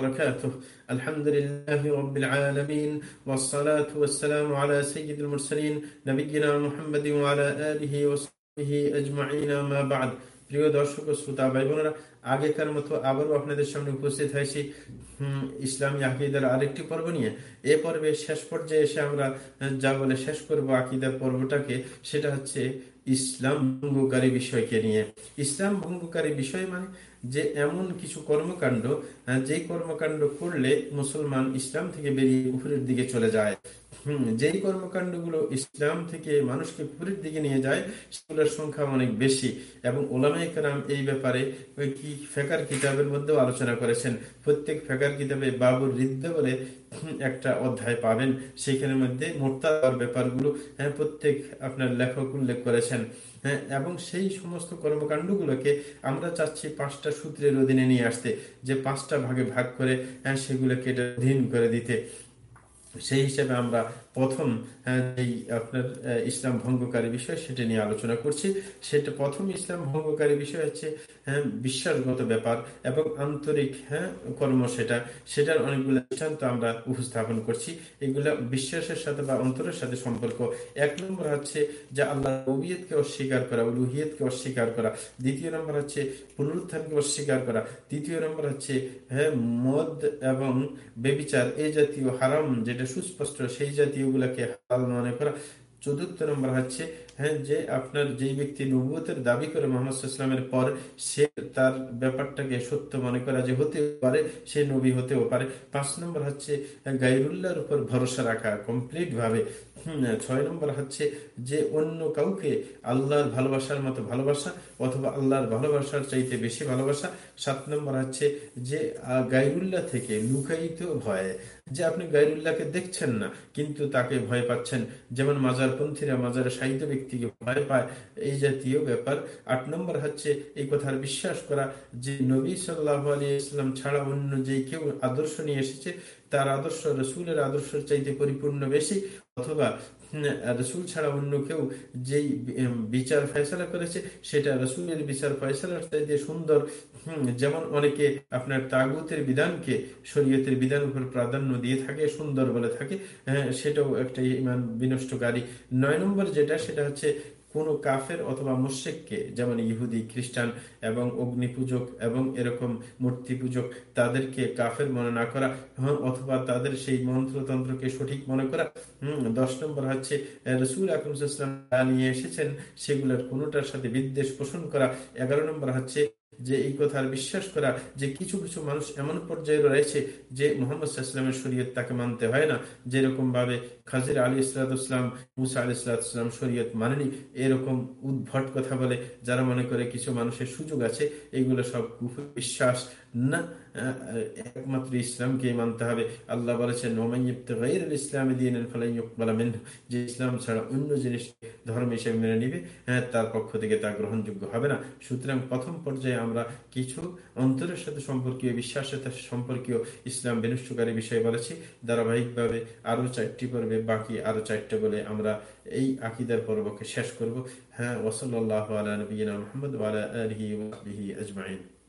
وبركاته. الحمد لله رب العالمين والصلاة والسلام على سيد المرسلين نبينا محمد وعلى آله وصحبه أجمعين ما بعد. প্রিয় দর্শক ও শ্রোতা ভাই বোনেরা আগেকার মতো আবারও আপনাদের সামনে উপস্থিত হয়েছি ইসলামী আকিদার আরেকটি পর্ব নিয়ে। এ পর্বে শেষ পর্যায়ে এসে আমরা যা বলে শেষ করব আকিদার পর্বটাকে, সেটা হচ্ছে ইসলাম ভঙ্গকারী বিষয়কে নিয়ে। ইসলাম ভঙ্গকারী বিষয় মানে যে এমন কিছু কর্মকাণ্ড যে কর্মকাণ্ড করলে মুসলমান ইসলাম থেকে বেরিয়ে উপরের দিকে চলে যায়। হম, যেই কর্মকাণ্ডগুলো ইসলাম থেকে মানুষকে পুরীর দিকে নিয়ে যায়, সেগুলোর সংখ্যা অনেক বেশি। এবং ওলামাইকার এই ব্যাপারে কি ফেকার কিতাবের মধ্যেও আলোচনা করেছেন। প্রত্যেক ফেকার কিতাবে বাবুর রিদ্দ বলে একটা অধ্যায় পাবেন। সেখানের মধ্যে মোর্তার ব্যাপারগুলো হ্যাঁ প্রত্যেক আপনার লেখক উল্লেখ করেছেন। হ্যাঁ এবং সেই সমস্ত কর্মকাণ্ডগুলোকে আমরা চাচ্ছি পাঁচটা সূত্রের অধীনে নিয়ে আসতে, যে পাঁচটা ভাগে ভাগ করে হ্যাঁ সেগুলোকে অধীন করে দিতে। সেই হিসেবে আমরা প্রথম এই আপনার ইসলাম ভঙ্গকারী বিষয় সেটা নিয়ে আলোচনা করছি। সেটা প্রথম ইসলাম ভঙ্গকারী বিষয় হচ্ছে বিশ্বাসগত ব্যাপার এবং আন্তরিক হ্যাঁ কর্ম সেটা। সেটার অনেকগুলো দৃষ্টান্ত আমরা উপস্থাপন করছি। এগুলা বিশ্বাসের সাথে বা অন্তরের সাথে সম্পর্ক। এক নম্বর হচ্ছে যে আল্লাহ রবিয়তকে অস্বীকার করা, উলুহিয়তকে অস্বীকার করা। দ্বিতীয় নম্বর হচ্ছে পুনরুত্থানকে অস্বীকার করা। তৃতীয় নম্বর হচ্ছে হ্যাঁ মদ এবং বেবিচার এই জাতীয় হারাম যেটা সুস্পষ্ট। সেই জাতীয় গুলাকে হালাল মনে করা। চতুর্থ নম্বর হচ্ছে হ্যাঁ যে আপনার যেই ব্যক্তি নবুয়তের দাবি করে মোহাম্মদ ইসলামের পর, সে তার ব্যাপারটাকে সত্য মনে করা যে হতে পারে, সে নবী হতেও পারে। পাঁচ নম্বর হচ্ছে গাইরুল্লাহর উপর ভরসা রাখা কমপ্লিট ভাবে ছয় নম্বর হচ্ছে যে অন্য কাউকে আল্লাহর ভালোবাসার মতো ভালোবাসা অথবা আল্লাহর ভালোবাসার চাইতে বেশি ভালোবাসা। সাত নম্বর হচ্ছে যে গাইরুল্লাহ থেকে লুকায়িত ভয়। যে আপনি গাইরুল্লাহকে দেখছেন না, কিন্তু তাকে ভয় পাচ্ছেন। যেমন মাজারপন্থীরা মাজারের সাহিত্য ব্যক্তিকে ভয় পায়। এই জাতীয় ব্যাপার। আট নম্বর হচ্ছে, এই কথার বিশ্বাস করা যে নবী সাল্লাহ আলী ইসলাম ছাড়া অন্য যে কেউ আদর্শ নিয়ে এসেছে তার আদর্শ রসুলের আদর্শের চাইতে পরিপূর্ণ বেশি, অথবা রসুল ছাড়া অন্য কেউ যেই বিচার ফয়সলা করেছে, সেটা রসুলের বিচার ফয়সলার চাইতে সুন্দর। যেমন অনেকে আপনার তাগুতের বিধানকে শরীয়তের বিধান উপর প্রাধান্য দিয়ে থাকে, সুন্দর বলে থাকে সেটাও একটা ইমান বিনষ্টকারী। নয় নম্বর যেটা, সেটা হচ্ছে কোন কাফের অথবা মুশেককে যেমন ইহুদি খ্রিস্টান এবং অগ্নি পূজক এবং এরকম মূর্তি পূজক তাদেরকে কাফের মনে না করা হ্যাঁ, অথবা তাদের সেই মন্ত্রতন্ত্রকে সঠিক মনে করা হম দশ নম্বর হচ্ছে রসুল আকরমসাল্লাম নিয়ে এসেছেন সেগুলোর কোনোটার সাথে বিদ্বেষ পোষণ করা এগারো নম্বর হচ্ছে যে এই কথার বিশ্বাস করা, যে কিছু কিছু মানুষ এমন পর্যায়ে রয়েছে যে মোহাম্মদ ইসলামের শরীয়ত তাকে মানতে হয় না। যেরকম ভাবে খাজির আলী ইসলাতাম মুসা আলী ইসলাতাম শরীয়ত মানেনি, এরকম উদ্ভট কথা বলে যারা মনে করে কিছু মানুষের সুযোগ আছে, এগুলো সব বিশ্বাস না। একমাত্র ইসলামকে মানতে হবে। আল্লাহ বলেছেন ইসলামে দিন যে ইসলাম ছাড়া অন্য জিনিস ধর্ম হিসেবে মেনে নিবে হ্যাঁ তার পক্ষ থেকে তা গ্রহণযোগ্য হবে না। সুতরাং প্রথম পর্যায়ে আমরা কিছু অন্তরের সাথে সম্পর্কীয়, বিশ্বাসের সাথে সম্পর্কীয় ইসলাম বিনষ্টকারী বিষয় বলেছি। ধারাবাহিকভাবে আরও চারটি পর্বে, বাকি আরও চারটে বলে আমরা এই আকিদার পর্বকে শেষ করব। হ্যাঁ ওসল্লাহ আলা নবীনা মোহাম্মদ আলা আলহি আজমাইন।